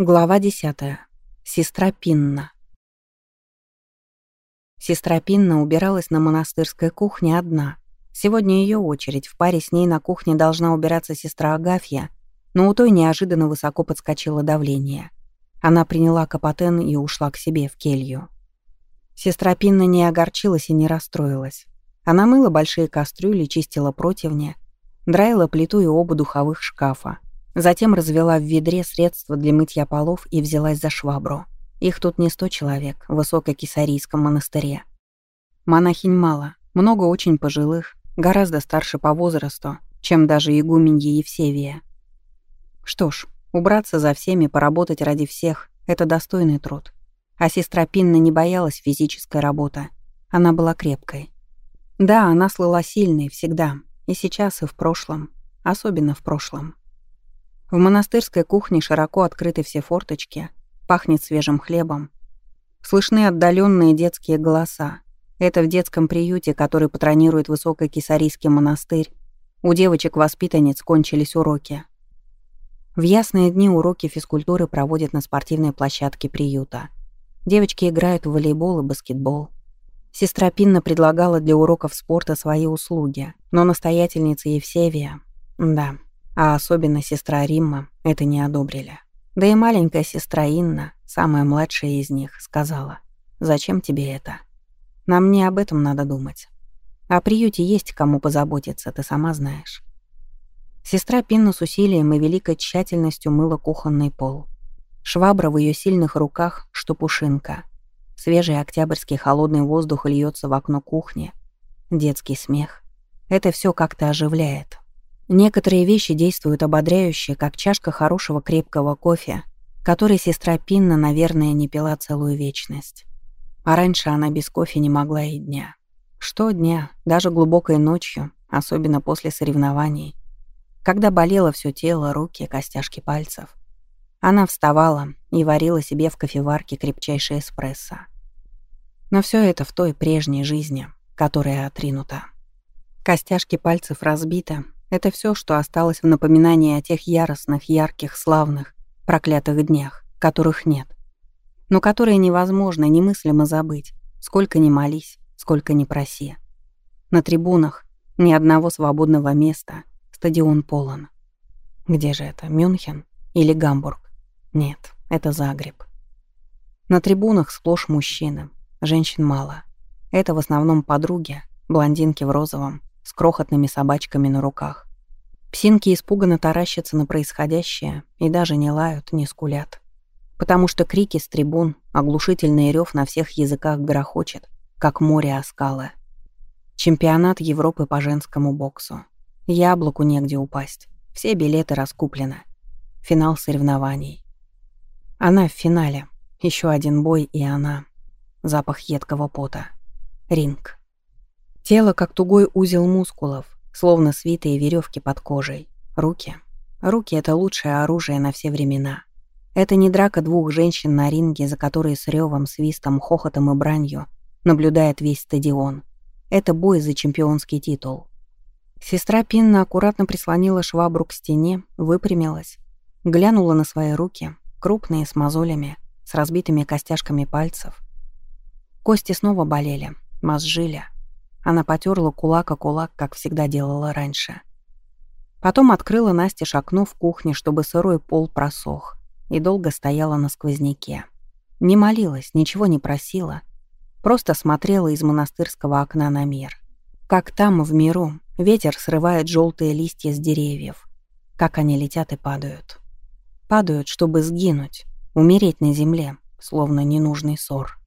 Глава 10. Сестра Пинна. Сестра Пинна убиралась на монастырской кухне одна. Сегодня ее очередь. В паре с ней на кухне должна убираться сестра Агафья, но у той неожиданно высоко подскочило давление. Она приняла капотен и ушла к себе в келью. Сестра Пинна не огорчилась и не расстроилась. Она мыла большие кастрюли, чистила противни, драила плиту и оба духовых шкафа, Затем развела в ведре средства для мытья полов и взялась за швабру. Их тут не сто человек в Высококисарийском монастыре. Монахинь мало, много очень пожилых, гораздо старше по возрасту, чем даже игуменья Евсевия. Что ж, убраться за всеми, поработать ради всех — это достойный труд. А сестра Пинна не боялась физической работы. Она была крепкой. Да, она слыла сильной всегда, и сейчас, и в прошлом, особенно в прошлом. В монастырской кухне широко открыты все форточки, пахнет свежим хлебом. Слышны отдаленные детские голоса. Это в детском приюте, который патронирует Высококисарийский монастырь. У девочек-воспитанниц кончились уроки. В ясные дни уроки физкультуры проводят на спортивной площадке приюта. Девочки играют в волейбол и баскетбол. Сестра Пинна предлагала для уроков спорта свои услуги, но настоятельница Евсевия... Да, а особенно сестра Римма это не одобрили. Да и маленькая сестра Инна, самая младшая из них, сказала, «Зачем тебе это? Нам не об этом надо думать. О приюте есть кому позаботиться, ты сама знаешь». Сестра Пинна с усилием и великой тщательностью мыла кухонный пол. Швабра в ее сильных руках, что пушинка. Свежий октябрьский холодный воздух льется в окно кухни. Детский смех. Это все как-то оживляет, Некоторые вещи действуют ободряюще, как чашка хорошего крепкого кофе, который сестра Пинна, наверное, не пила целую вечность. А раньше она без кофе не могла и дня. Что дня, даже глубокой ночью, особенно после соревнований, когда болело все тело, руки, костяшки пальцев. Она вставала и варила себе в кофеварке крепчайший эспрессо. Но все это в той прежней жизни, которая отринута. Костяшки пальцев разбиты, это все, что осталось в напоминании о тех яростных, ярких, славных, проклятых днях, которых нет. Но которые невозможно, немыслимо забыть, сколько ни молись, сколько ни проси. На трибунах ни одного свободного места, стадион полон. Где же это, Мюнхен или Гамбург? Нет, это Загреб. На трибунах сплошь мужчины, женщин мало. Это в основном подруги, блондинки в розовом, с крохотными собачками на руках. Псинки испуганно таращатся на происходящее и даже не лают, не скулят. Потому что крики с трибун, оглушительный рев на всех языках грохочет, как море оскалы. Чемпионат Европы по женскому боксу. Яблоку негде упасть. Все билеты раскуплены. Финал соревнований. Она в финале. Еще один бой, и она. Запах едкого пота. Ринг. Тело, как тугой узел мускулов, словно свитые веревки под кожей. Руки. Руки — это лучшее оружие на все времена. Это не драка двух женщин на ринге, за которые с ревом, свистом, хохотом и бранью наблюдает весь стадион. Это бой за чемпионский титул. Сестра Пинна аккуратно прислонила швабру к стене, выпрямилась, глянула на свои руки, крупные, с мозолями, с разбитыми костяшками пальцев. Кости снова болели, мозжили — она потерла кулак о кулак, как всегда делала раньше. Потом открыла Насте окно в кухне, чтобы сырой пол просох, и долго стояла на сквозняке. Не молилась, ничего не просила, просто смотрела из монастырского окна на мир. Как там, в миру, ветер срывает желтые листья с деревьев, как они летят и падают. Падают, чтобы сгинуть, умереть на земле, словно ненужный ссор.